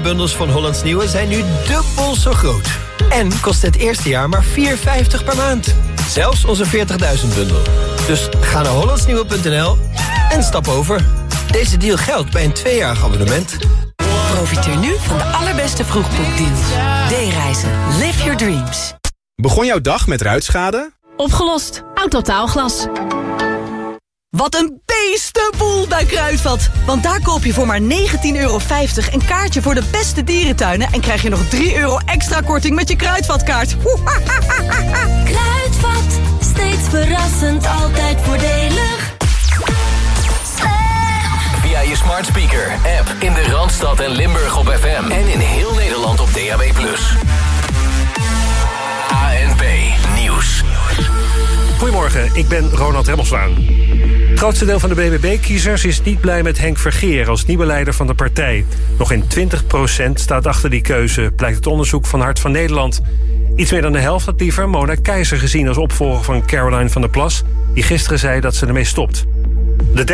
bundels van Hollands Nieuwe zijn nu dubbel zo groot. En kost het eerste jaar maar 4,50 per maand. Zelfs onze 40.000 bundel. Dus ga naar hollandsnieuwe.nl en stap over. Deze deal geldt bij een tweejarig abonnement. Profiteer nu van de allerbeste vroegboekdeals. D-reizen. Live your dreams. Begon jouw dag met ruitschade? Opgelost. Autotaalglas. Wat een beestenboel bij Kruidvat. Want daar koop je voor maar 19,50 euro een kaartje voor de beste dierentuinen... en krijg je nog 3 euro extra korting met je Kruidvatkaart. Kruidvat, steeds verrassend, altijd voordelig. Via je smart speaker, app in de Randstad en Limburg op FM. En in heel Nederland op DAB+. Goedemorgen, ik ben Ronald Remmelswaan. Het grootste deel van de BBB-kiezers is niet blij met Henk Vergeer... als nieuwe leider van de partij. Nog in 20% staat achter die keuze, blijkt het onderzoek van Hart van Nederland. Iets meer dan de helft had liever Mona Keizer gezien... als opvolger van Caroline van der Plas... die gisteren zei dat ze ermee stopt. De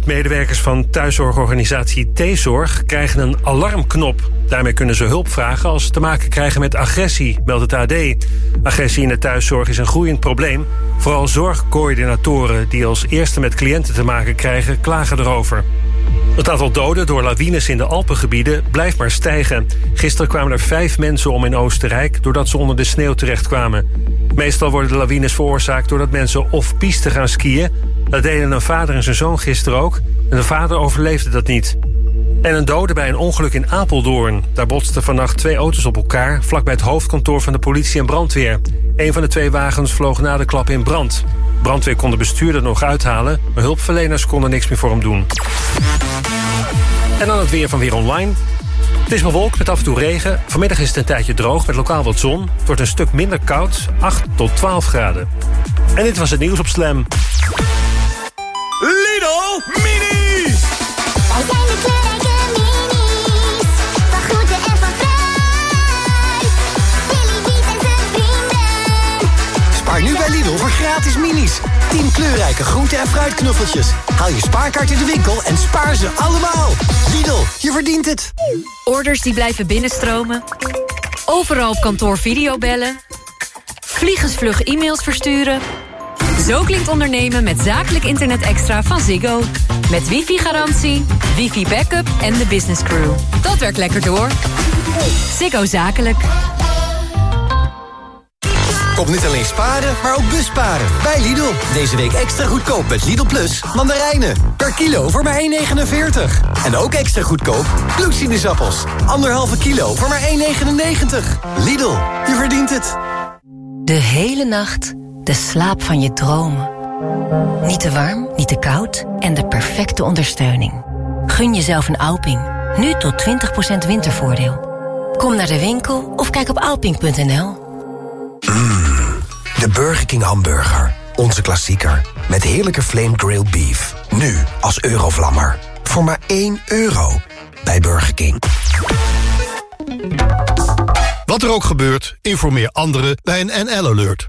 13.000 medewerkers van thuiszorgorganisatie T-Zorg krijgen een alarmknop. Daarmee kunnen ze hulp vragen als ze te maken krijgen met agressie, meldt het AD. Agressie in de thuiszorg is een groeiend probleem. Vooral zorgcoördinatoren die als eerste met cliënten te maken krijgen, klagen erover. Het aantal doden door lawines in de Alpengebieden blijft maar stijgen. Gisteren kwamen er vijf mensen om in Oostenrijk... doordat ze onder de sneeuw terechtkwamen. Meestal worden de lawines veroorzaakt doordat mensen of piste gaan skiën... Dat deden een vader en zijn zoon gisteren ook. En de vader overleefde dat niet. En een dode bij een ongeluk in Apeldoorn. Daar botsten vannacht twee auto's op elkaar... vlakbij het hoofdkantoor van de politie en brandweer. Een van de twee wagens vloog na de klap in brand. Brandweer kon de bestuurder nog uithalen... maar hulpverleners konden niks meer voor hem doen. En dan het weer van Weer Online. Het is bewolkt met af en toe regen. Vanmiddag is het een tijdje droog met lokaal wat zon. Het wordt een stuk minder koud, 8 tot 12 graden. En dit was het nieuws op Slam. Lidl Mini! Wij zijn de kleurrijke minis. Van groente en van fruit. Billy en zijn vrienden. Spaar nu bij Lidl voor gratis minis. 10 kleurrijke groente- en fruitknuffeltjes. Haal je spaarkaart in de winkel en spaar ze allemaal. Lidl, je verdient het. Orders die blijven binnenstromen. Overal op kantoor videobellen. Vliegensvlug e-mails versturen. Zo klinkt ondernemen met zakelijk internet extra van Ziggo. Met wifi-garantie, wifi-backup en de business crew. Dat werkt lekker door. Ziggo Zakelijk. Kom niet alleen sparen, maar ook busparen. Bij Lidl. Deze week extra goedkoop met Lidl Plus mandarijnen. Per kilo voor maar 1,49. En ook extra goedkoop bloedsinusappels. Anderhalve kilo voor maar 1,99. Lidl, je verdient het. De hele nacht de slaap van je dromen. Niet te warm, niet te koud en de perfecte ondersteuning. Gun jezelf een Alping. Nu tot 20% wintervoordeel. Kom naar de winkel of kijk op alping.nl. De Burger King hamburger. Onze klassieker. Met heerlijke flame grilled beef. Nu als eurovlammer. Voor maar 1 euro. Bij Burger King. Wat er ook gebeurt, informeer anderen bij een NL-alert.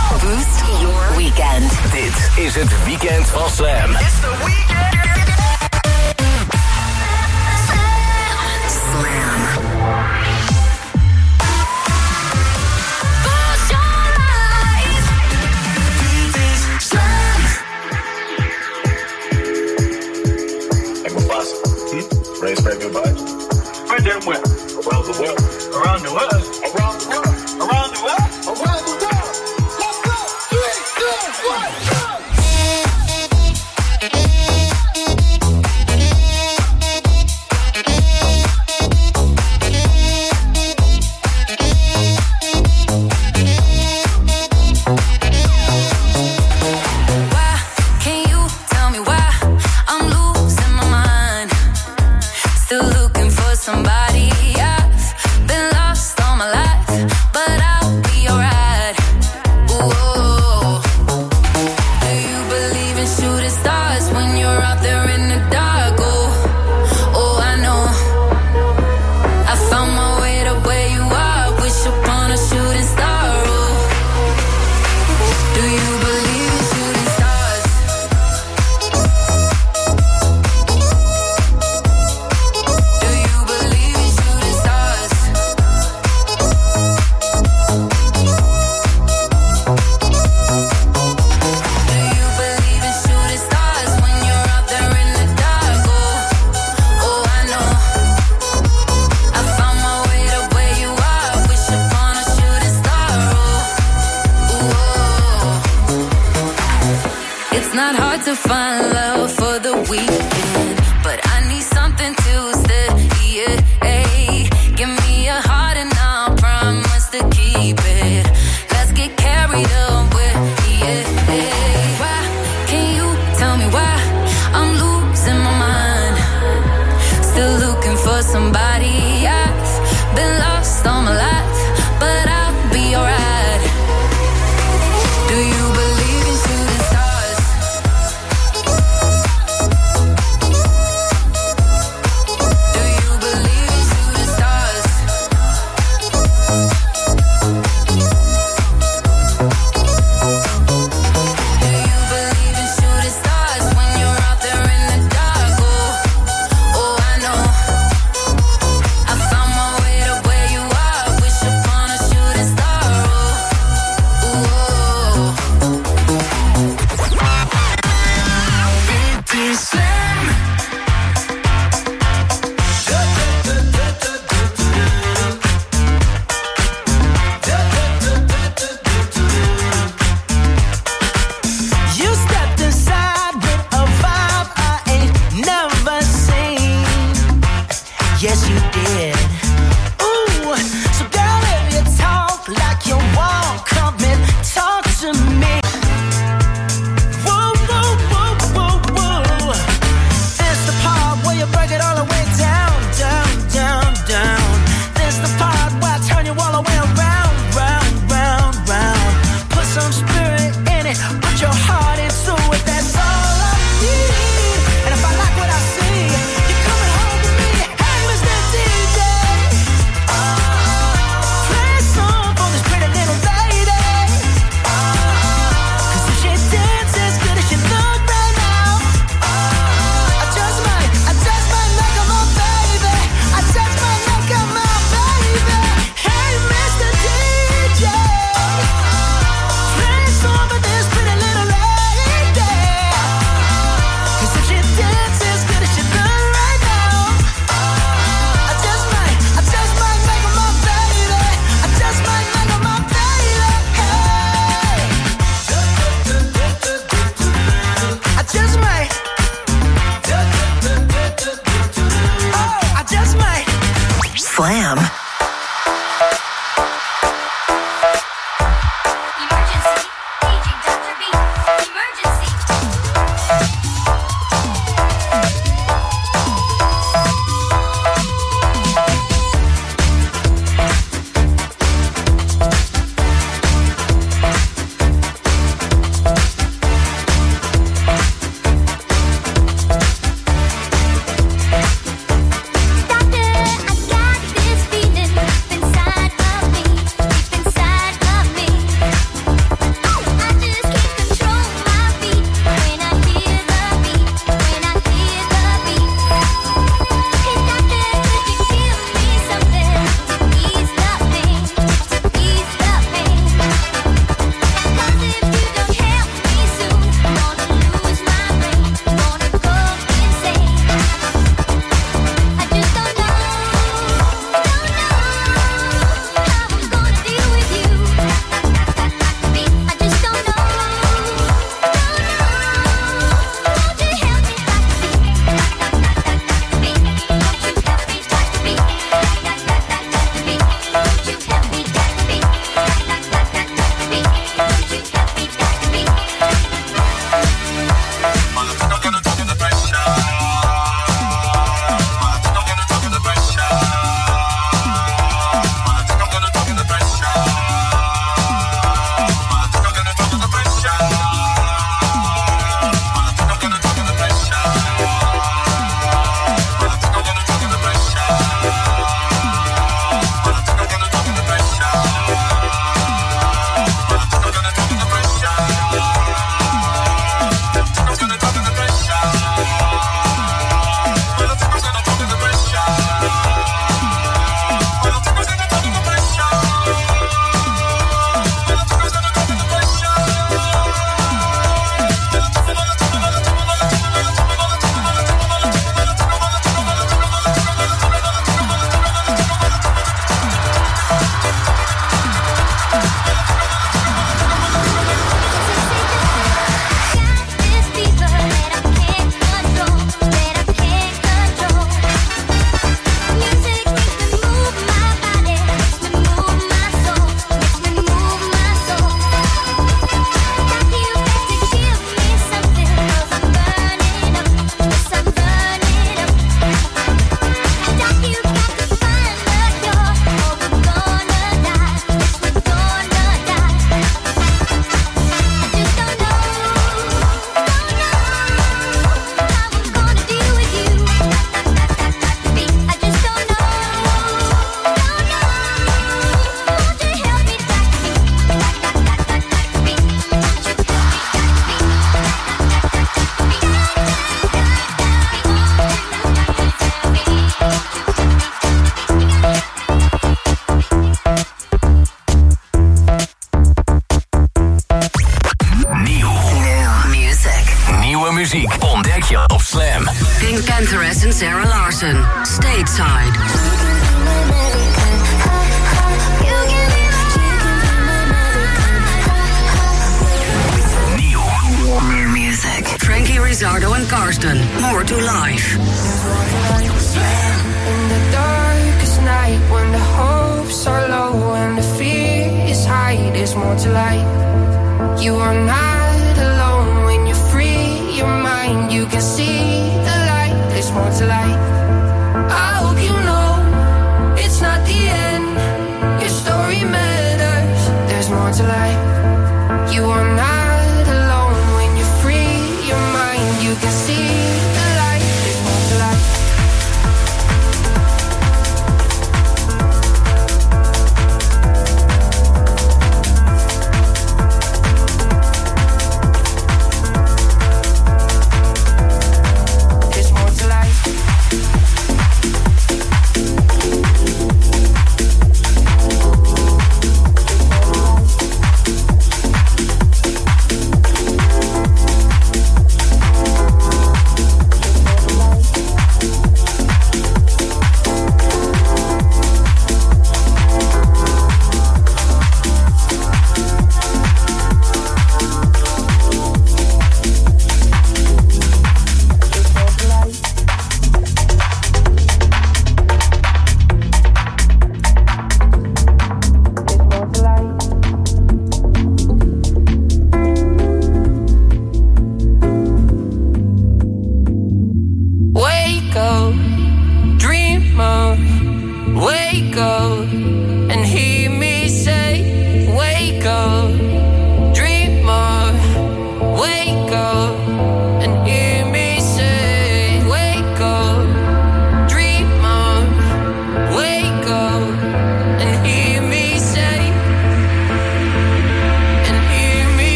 Boost your weekend. Dit is het weekend van Slam. It's the weekend. Slam. Hm? Raise spread good vibes. Spread them where? Around the world. Around the world. to find love for the weekend. Put your heart into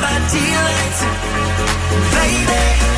by daylight, baby.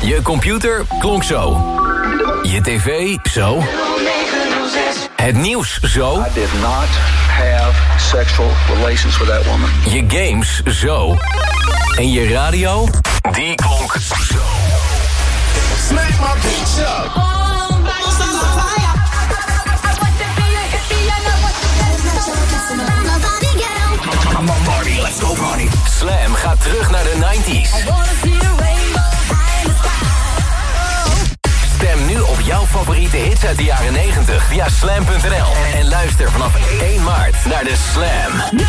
Je computer klonk zo. Je tv zo. Het nieuws zo. I did not have sexual relations with that woman. Je games zo. En je radio, die klonk zo. Smack my bitch up. Come on Marty, let's go party. Slam gaat terug naar de 90s. Stem nu op jouw favoriete hits uit de jaren 90 via slam.nl. En luister vanaf 1 maart naar de Slam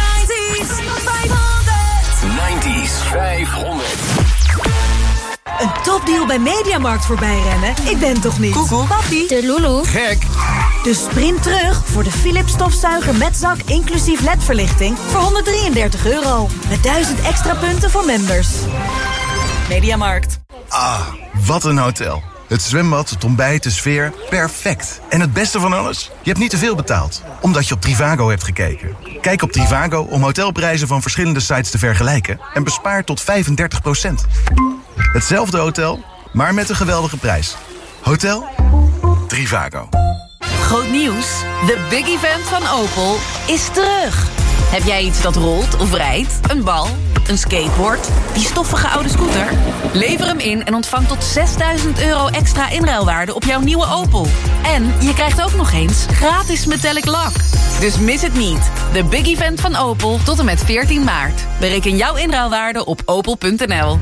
90s 500. Een topdeal bij Mediamarkt voorbij rennen? Ik ben toch niet? Koekoek. Papi. De Lulu. Gek. Dus sprint terug voor de Philips stofzuiger met zak inclusief ledverlichting voor 133 euro. Met 1000 extra punten voor members. Mediamarkt. Ah, wat een hotel. Het zwembad, het ontbijt, de sfeer, perfect. En het beste van alles? Je hebt niet te veel betaald, omdat je op Trivago hebt gekeken. Kijk op Trivago om hotelprijzen van verschillende sites te vergelijken... en bespaar tot 35% Hetzelfde hotel, maar met een geweldige prijs. Hotel Trivago. Groot nieuws. De big event van Opel is terug. Heb jij iets dat rolt of rijdt? Een bal? Een skateboard? Die stoffige oude scooter? Lever hem in en ontvang tot 6000 euro extra inruilwaarde op jouw nieuwe Opel. En je krijgt ook nog eens gratis metallic lak. Dus mis het niet. De big event van Opel tot en met 14 maart. Bereken jouw inruilwaarde op opel.nl.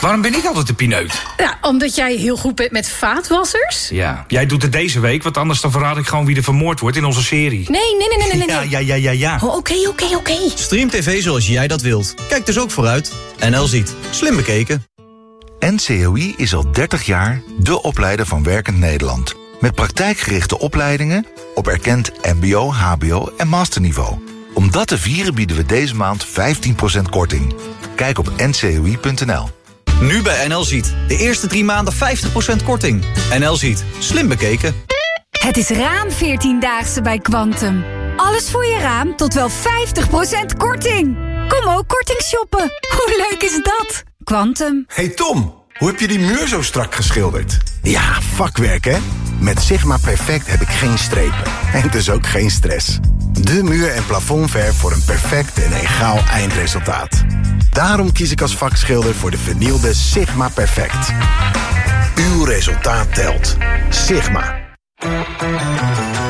Waarom ben ik altijd de pineut? Ja, omdat jij heel goed bent met vaatwassers. Ja, jij doet het deze week, want anders dan verraad ik gewoon wie er vermoord wordt in onze serie. Nee, nee, nee, nee, nee. nee. Ja, ja, ja, ja, ja. Oh, Oké, oké, oké. Stream TV zoals jij dat wilt. Kijk dus ook vooruit. NL ziet. Slim bekeken. NCOI is al 30 jaar de opleider van Werkend Nederland. Met praktijkgerichte opleidingen op erkend mbo, hbo en masterniveau. Om dat te vieren bieden we deze maand 15% korting. Kijk op ncoi.nl. Nu bij NL ziet. De eerste drie maanden 50% korting. NL ziet. Slim bekeken. Het is raam 14-daagse bij Quantum. Alles voor je raam tot wel 50% korting. Kom ook korting shoppen. Hoe leuk is dat? Quantum. Hey Tom, hoe heb je die muur zo strak geschilderd? Ja, vakwerk hè? Met Sigma Perfect heb ik geen strepen. En dus ook geen stress. De muur- en plafondverf voor een perfect en egaal eindresultaat. Daarom kies ik als vakschilder voor de vernielde Sigma Perfect. Uw resultaat telt. Sigma.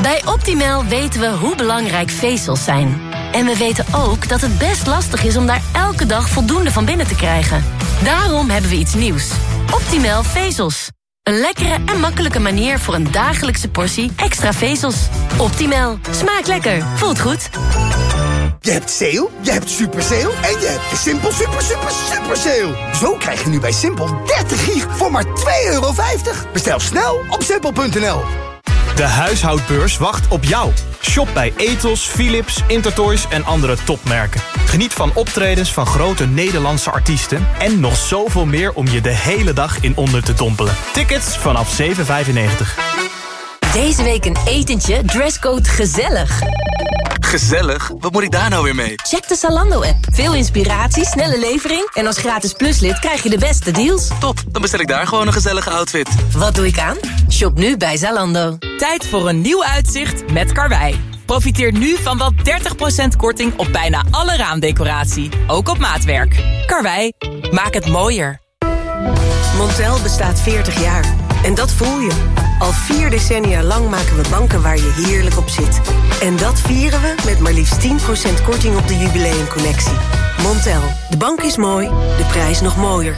Bij Optimal weten we hoe belangrijk vezels zijn. En we weten ook dat het best lastig is om daar elke dag voldoende van binnen te krijgen. Daarom hebben we iets nieuws. Optimal vezels. Een lekkere en makkelijke manier voor een dagelijkse portie extra vezels. Optimal. Smaakt lekker. Voelt goed. Je hebt sale, je hebt super sale en je hebt de Simpel super super super sale. Zo krijg je nu bij Simpel 30 gig voor maar 2,50 euro. Bestel snel op simpel.nl. De huishoudbeurs wacht op jou. Shop bij Ethos, Philips, Intertoys en andere topmerken. Geniet van optredens van grote Nederlandse artiesten... en nog zoveel meer om je de hele dag in onder te dompelen. Tickets vanaf 7,95. Deze week een etentje, dresscode gezellig. Gezellig? Wat moet ik daar nou weer mee? Check de Zalando-app. Veel inspiratie, snelle levering... en als gratis pluslid krijg je de beste deals. Top, dan bestel ik daar gewoon een gezellige outfit. Wat doe ik aan? Shop nu bij Zalando. Tijd voor een nieuw uitzicht met Karwei. Profiteer nu van wel 30% korting op bijna alle raamdecoratie. Ook op maatwerk. Karwei, maak het mooier. Montel bestaat 40 jaar. En dat voel je. Al vier decennia lang maken we banken waar je heerlijk op zit. En dat vieren we met maar liefst 10% korting op de jubileumcollectie. Montel, de bank is mooi, de prijs nog mooier.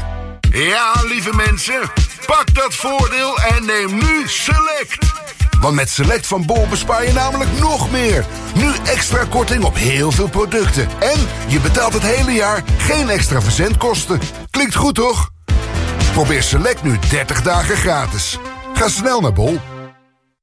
Ja, lieve mensen, pak dat voordeel en neem nu Select. Want met Select van Bol bespaar je namelijk nog meer. Nu extra korting op heel veel producten. En je betaalt het hele jaar geen extra verzendkosten. Klinkt goed, toch? Probeer Select nu 30 dagen gratis. Ga snel naar Bol.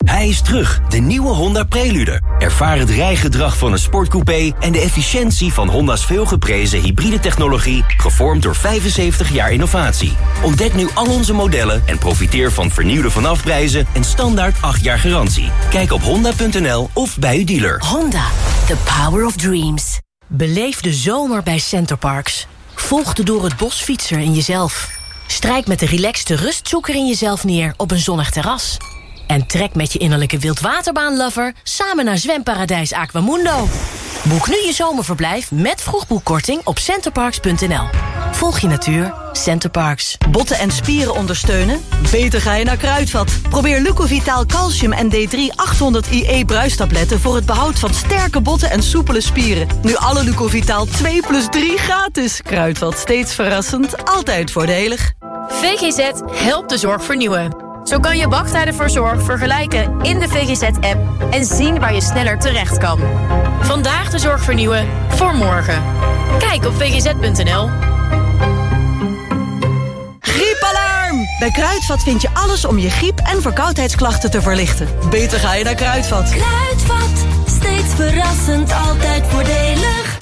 Hij is terug, de nieuwe Honda Prelude. Ervaar het rijgedrag van een sportcoupé en de efficiëntie van Honda's veelgeprezen hybride technologie, gevormd door 75 jaar innovatie. Ontdek nu al onze modellen en profiteer van vernieuwde vanafprijzen en standaard 8 jaar garantie. Kijk op honda.nl of bij uw dealer. Honda, the power of dreams. Beleef de zomer bij Centerparks. Volg de door het bos fietser in jezelf. Strijk met de relaxte rustzoeker in jezelf neer op een zonnig terras. En trek met je innerlijke wildwaterbaanlover samen naar zwemparadijs Aquamundo. Boek nu je zomerverblijf met vroegboekkorting op centerparks.nl. Volg je natuur, Centerparks. Botten en spieren ondersteunen? Beter ga je naar Kruidvat. Probeer Lucovitaal Calcium en D3 800 IE bruistabletten... voor het behoud van sterke botten en soepele spieren. Nu alle Lucovitaal 2 plus 3 gratis. Kruidvat, steeds verrassend, altijd voordelig. VGZ helpt de zorg vernieuwen. Zo kan je wachttijden voor zorg vergelijken in de VGZ-app... en zien waar je sneller terecht kan. Vandaag de zorg vernieuwen, voor morgen. Kijk op vgz.nl. Griepalarm! Bij Kruidvat vind je alles om je griep- en verkoudheidsklachten te verlichten. Beter ga je naar Kruidvat. Kruidvat, steeds verrassend, altijd voordelig.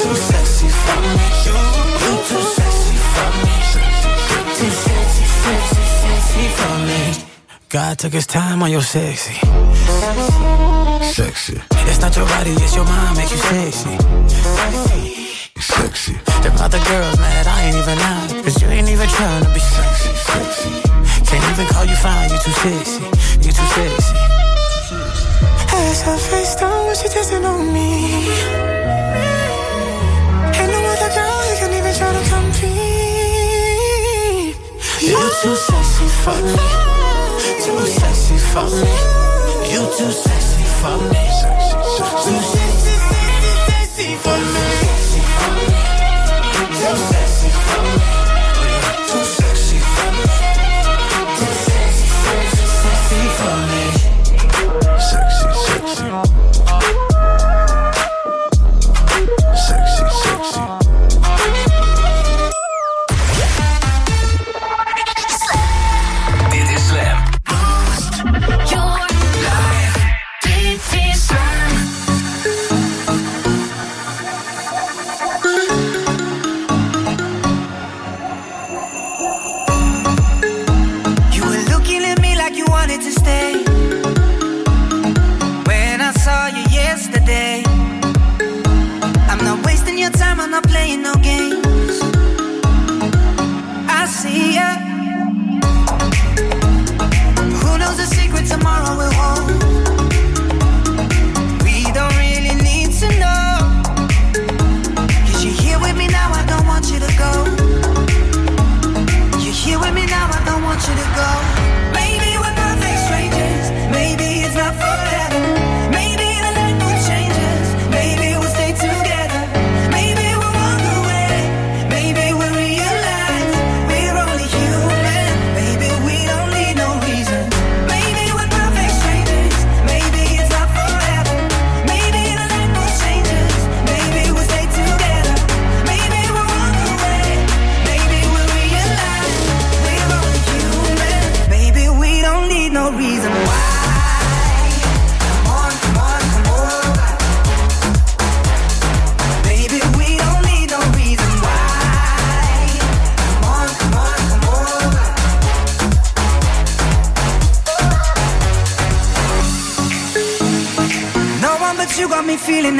Too sexy for me. You too sexy for me. Too sexy, sexy, sexy for me. God took his time on your sexy. Sexy. It's not your body, it's your mind makes you sexy. Sexy. Them other girls mad, I ain't even out. Cause you ain't even trying to be sexy. Sexy. Can't even call you fine, you too sexy. You too sexy. As her face down when she dancing on me. Ain't no other girl who can even try to compete. You're too sexy for me. Too sexy for me. You too sexy for me. Too sexy, sexy, sexy for me. Too sexy for me.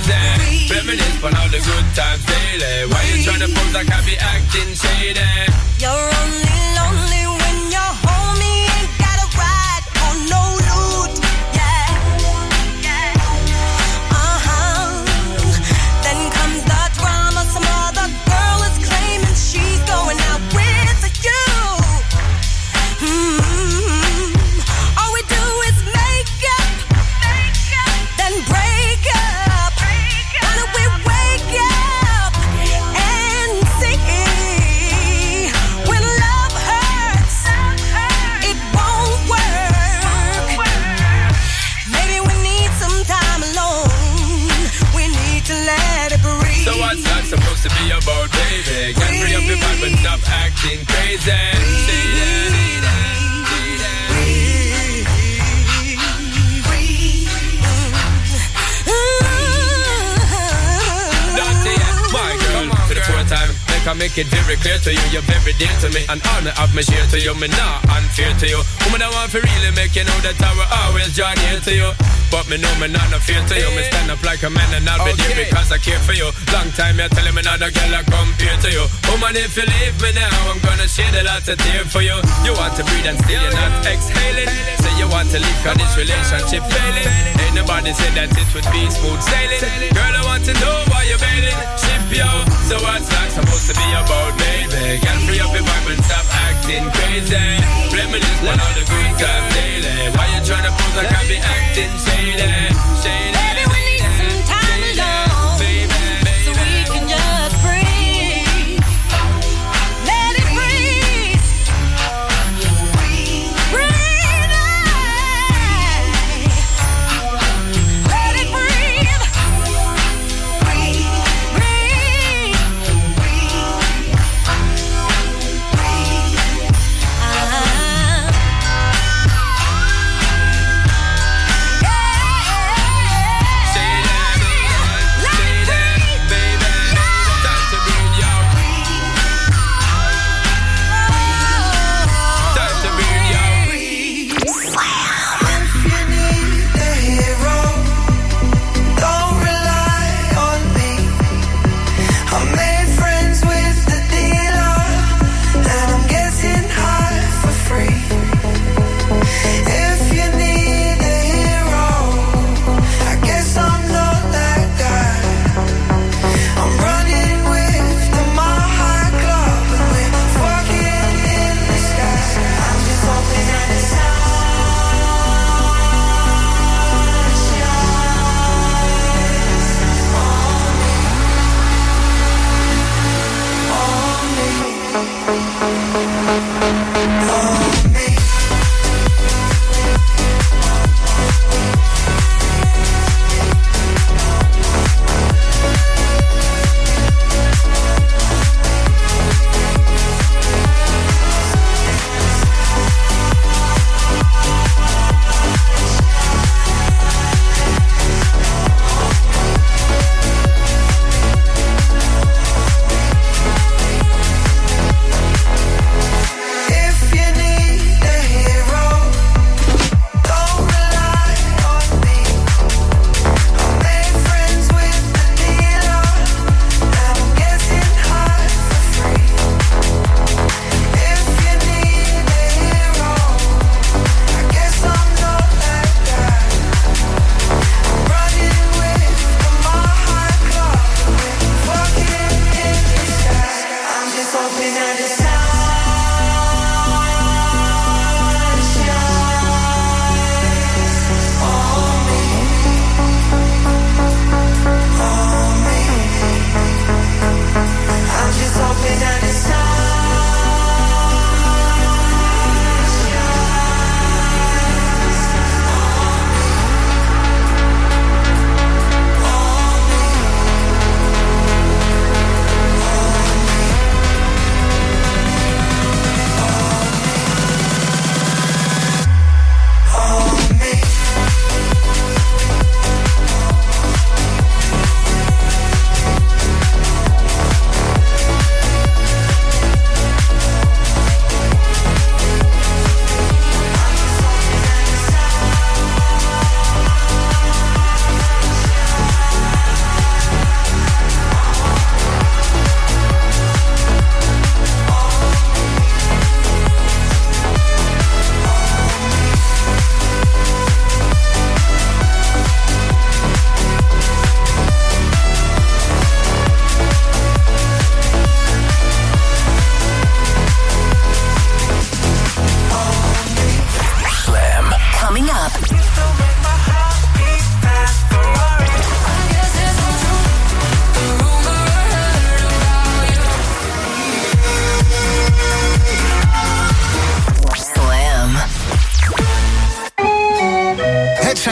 Crazy. Reminisce on all the good times daily. Why you tryna pose like I be acting shady? You're only Make it very clear to you, you're very dear to me. All me have me share to you, me not unfair to you. Woman, I want to really make you know that I will always join here to you. But me know me not no fear to you. Me stand up like a man and I'll be there because I care for you. Long time you're telling me not a girl I compare to you. Woman, if you leave me now, I'm gonna shed a lot of tears for you. You want to breathe and still you're not exhaling. Say you want to leave cause this relationship failing. Ain't nobody said that it would be smooth sailing. Girl, I want to know why you're bailing. Yo. So what's that supposed to be about, baby? Girl, free up your vibe and stop acting crazy. Reminisce on all the good times daily. Why you tryna pose like I be acting shady? Shady.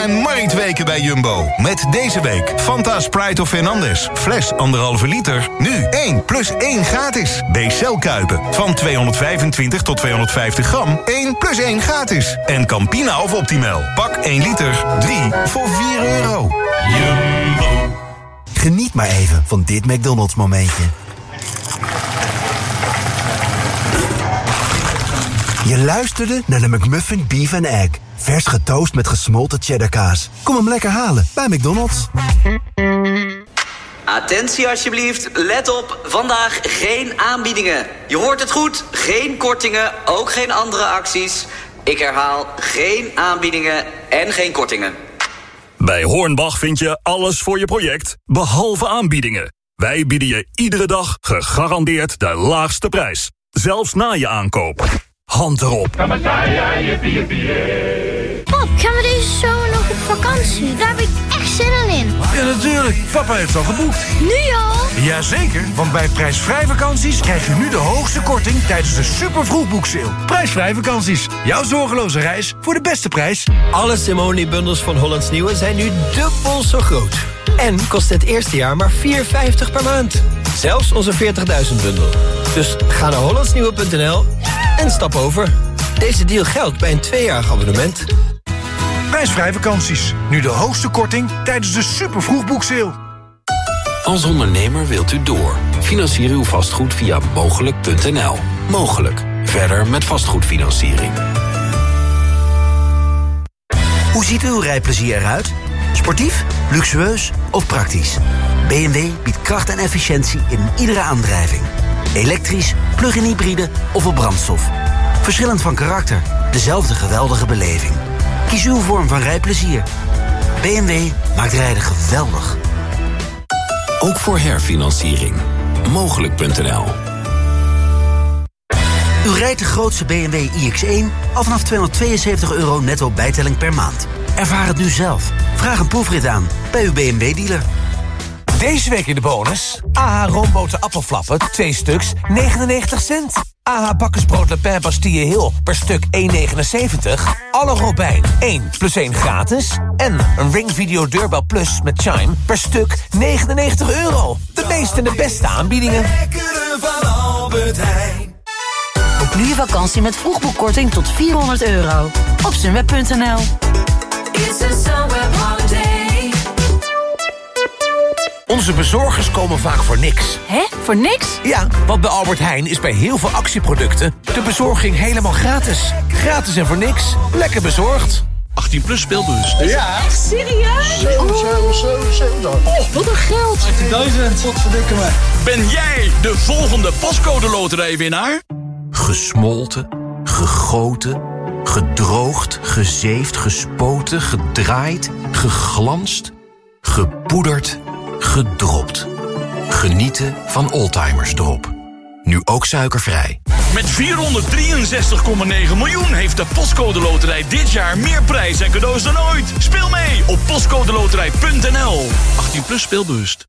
Hamerweken bij Jumbo. Met deze week Fanta Sprite of Fernandez. Fles 1,5 liter. Nu 1 plus 1 gratis. B-cel Kuipen. Van 225 tot 250 gram. 1 plus 1 gratis. En Campina of Optimal. Pak 1 liter. 3 voor 4 euro. Jumbo. Geniet maar even van dit McDonald's momentje. Je luisterde naar de McMuffin Beef and Egg. Vers getoast met gesmolten cheddarkaas. Kom hem lekker halen bij McDonald's. Attentie alsjeblieft, let op, vandaag geen aanbiedingen. Je hoort het goed, geen kortingen, ook geen andere acties. Ik herhaal, geen aanbiedingen en geen kortingen. Bij Hornbach vind je alles voor je project, behalve aanbiedingen. Wij bieden je iedere dag gegarandeerd de laagste prijs. Zelfs na je aankoop. Hand erop. Pap, gaan we deze zomer nog op vakantie? Daar heb ik echt zin in. Ja, natuurlijk. Papa heeft al geboekt. Nu al? Jazeker, want bij prijsvrij vakanties krijg je nu de hoogste korting tijdens de super vroegboekseil. Prijsvrij vakanties. Jouw zorgeloze reis voor de beste prijs. Alle Simone-bundels van Hollands Nieuwe zijn nu dubbel zo groot. En kost het eerste jaar maar 4,50 per maand. Zelfs onze 40.000 bundel. Dus ga naar hollandsnieuwe.nl en stap over. Deze deal geldt bij een tweejarig abonnement. Prijsvrij vakanties. Nu de hoogste korting tijdens de super vroegboekseil. Als ondernemer wilt u door. Financier uw vastgoed via mogelijk.nl. Mogelijk. Verder met vastgoedfinanciering. Hoe ziet uw rijplezier eruit? Sportief, luxueus of praktisch? BMW biedt kracht en efficiëntie in iedere aandrijving. Elektrisch, plug-in hybride of op brandstof. Verschillend van karakter, dezelfde geweldige beleving. Kies uw vorm van rijplezier. BMW maakt rijden geweldig. Ook voor herfinanciering. Mogelijk.nl U rijdt de grootste BMW iX1 al vanaf 272 euro netto bijtelling per maand. Ervaar het nu zelf. Vraag een proefrit aan bij uw BMW-dealer. Deze week in de bonus. AH roomboten appelflappen, 2 stuks, 99 cent. AH bakkersbrood Le Pen Bastille Hill per stuk 1,79. Alle Robijn 1 plus 1 gratis. En een Ring Video Deurbel Plus met Chime per stuk 99 euro. De meeste en de beste aanbiedingen. van Albert Heijn. Boek nu je vakantie met vroegboekkorting tot 400 euro. Op sunweb.nl Onze bezorgers komen vaak voor niks. Hè? Voor niks? Ja, want bij Albert Heijn is bij heel veel actieproducten... de bezorging helemaal gratis. Gratis en voor niks. Lekker bezorgd. 18 plus speelbus. Ja. Echt serieus? 7, 7, 7, 7. Oh, wat een geld. 18.000. Wat verdikken me. Ben jij de volgende pascode loterijwinnaar? Gesmolten, gegoten, gedroogd, gezeefd, gespoten, gedraaid, geglanst, gepoederd, gedropt. Genieten van Oldtimers Drop. Nu ook suikervrij. Met 463,9 miljoen heeft de Postcode Loterij dit jaar meer prijs en cadeaus dan ooit. Speel mee op postcodeloterij.nl. 18 plus speelbewust.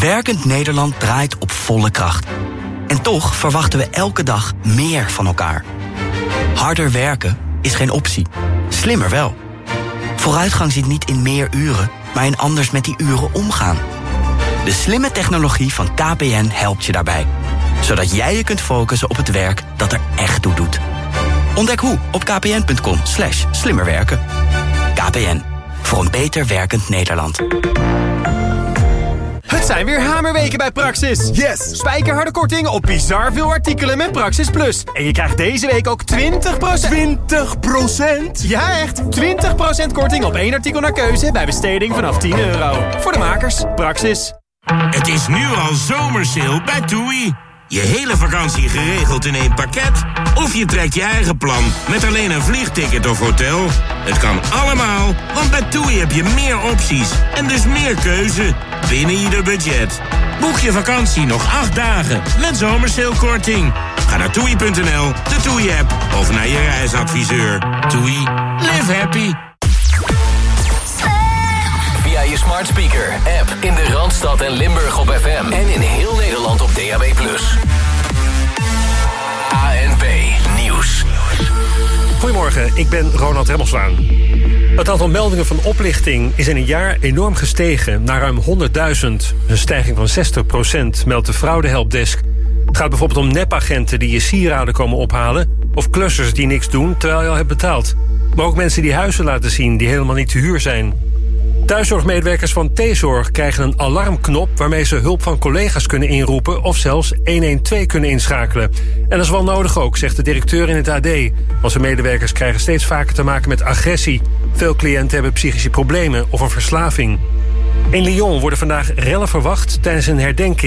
Werkend Nederland draait op volle kracht. En toch verwachten we elke dag meer van elkaar. Harder werken is geen optie. Slimmer wel. Vooruitgang zit niet in meer uren, maar in anders met die uren omgaan. De slimme technologie van KPN helpt je daarbij. Zodat jij je kunt focussen op het werk dat er echt toe doet. Ontdek hoe op kpn.com slash slimmerwerken. KPN, voor een beter werkend Nederland. Het zijn weer hamerweken bij Praxis. Yes! Spijkerharde korting op bizar veel artikelen met Praxis Plus. En je krijgt deze week ook 20%... 20%? Ja, echt! 20% korting op één artikel naar keuze bij besteding vanaf 10 euro. Voor de makers, Praxis. Het is nu al zomersale bij TUI. Je hele vakantie geregeld in één pakket? Of je trekt je eigen plan met alleen een vliegticket of hotel? Het kan allemaal, want bij TUI heb je meer opties en dus meer keuze binnen ieder budget. Boek je vakantie nog acht dagen met zomersalekorting. Ga naar toei.nl, de TUI-app of naar je reisadviseur. TUI, live happy. Smart speaker, app in de Randstad en Limburg op FM. En in heel Nederland op DAB+. ANP Nieuws. Goedemorgen, ik ben Ronald Remmelswaan. Het aantal meldingen van oplichting is in een jaar enorm gestegen naar ruim 100.000. Een stijging van 60% meldt de fraudehelpdesk. Het gaat bijvoorbeeld om nepagenten die je sieraden komen ophalen... of klussers die niks doen terwijl je al hebt betaald. Maar ook mensen die huizen laten zien die helemaal niet te huur zijn. Thuiszorgmedewerkers van T-Zorg krijgen een alarmknop... waarmee ze hulp van collega's kunnen inroepen... of zelfs 112 kunnen inschakelen. En dat is wel nodig ook, zegt de directeur in het AD. Onze medewerkers krijgen steeds vaker te maken met agressie. Veel cliënten hebben psychische problemen of een verslaving. In Lyon worden vandaag rellen verwacht tijdens een herdenking.